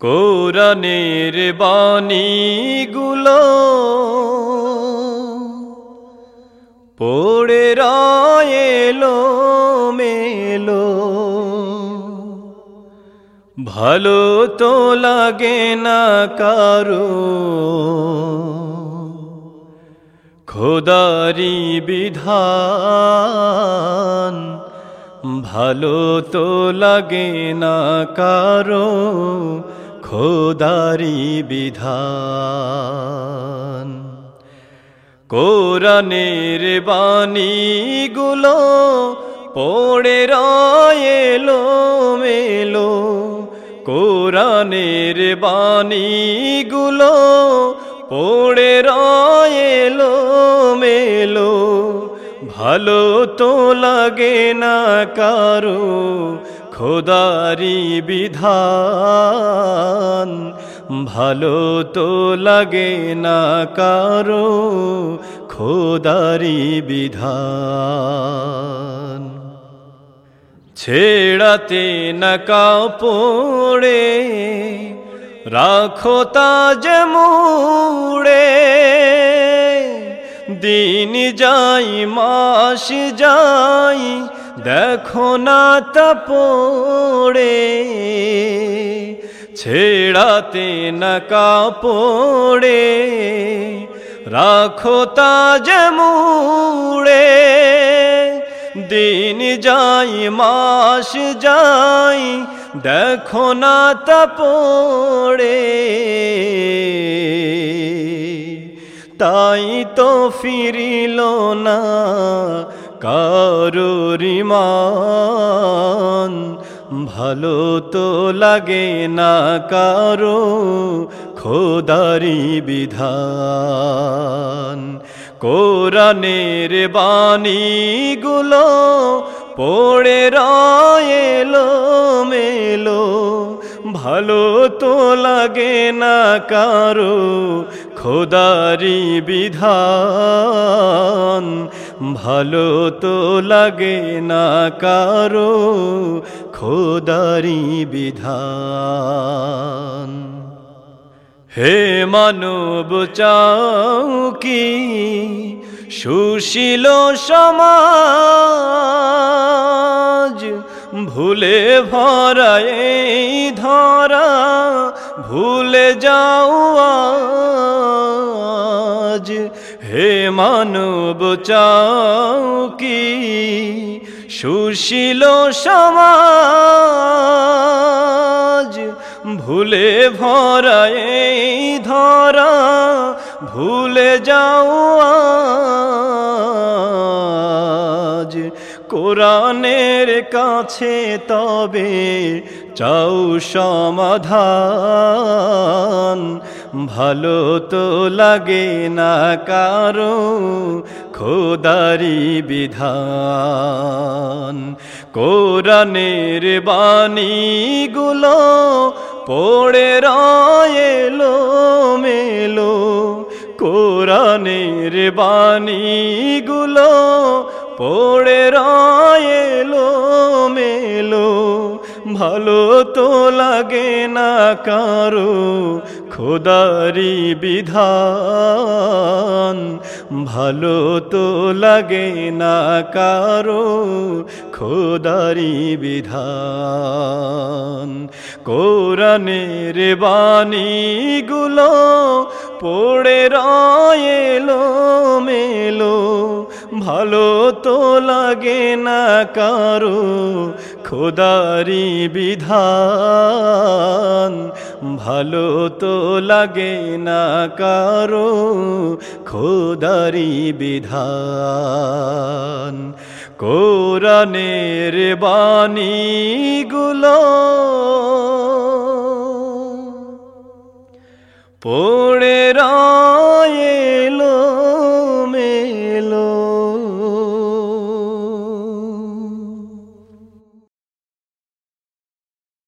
কোরআনের বাণীগুলো পড়ে রায়েলো মেলো ভালো তো লাগে না কারও। খোদারি বিধান, ভালো তো লাগে না কারও। খোদারি বিধান। কোরআনের বাণীগুলো পড়ে রায়েলো মেলো কোরআনের বাণীগুলো পড়ে রায়েলো মেলো ভালো তো লাগে না কারও খোদারি বিধান, ভালো তো লাগে না কারও খোদারি বিধান। ছেড়াতে না কাপড়ে, রাখো তাজ মুড়ে, দিন যাই, মাস যাই দেখো না তা পড়ে, ছেড়াতে না কাপড়ে রাখো তাজ মুড়ে, দিন যাই, মাস যাই, দেখো না তা পড়ে। তাই তো ফিরিল না কারোরিমান ভালো তো লাগে না কারও খোদারি বিধান। কোরআনের বাণীগুলো পড়ে রায়েলো মেলো, ভালো তো লাগে না কারও খোদারি বিধান, ভালো তো লাগে না কারও খোদারি বিধান। হে মানব চাও কি সুশীল সমাজ, ভুলে ভরা এই ধরা, ভুলে যাও আজ, হে মানব চাও কি সুশীল সমাজ, ভুলে ভরা এই ধরা, ভুলে যাও আজ। কোরআনের কাছে তবে চাও সমাধান ভালো তো লাগে না কারও খোদারি বিধান। কোরআনের বাণীগুলো পড়ে রায়েলো মেলো। কোরআনের বাণীগুলো পড়ে রায়েলো মেলো। ভালো তো লাগে না কারও, খোদারি বিধান। ভালো তো লাগে না কারও, খোদারি বিধান। কোরআনের বাণীগুলো পড়ে রায়েলো মেলো ভালো তো লাগে না কারও খোদারি বিধান ভালো তো লাগে না কারও খোদারি বিধান। কোরআনের বাণীগুলো পড়ে রা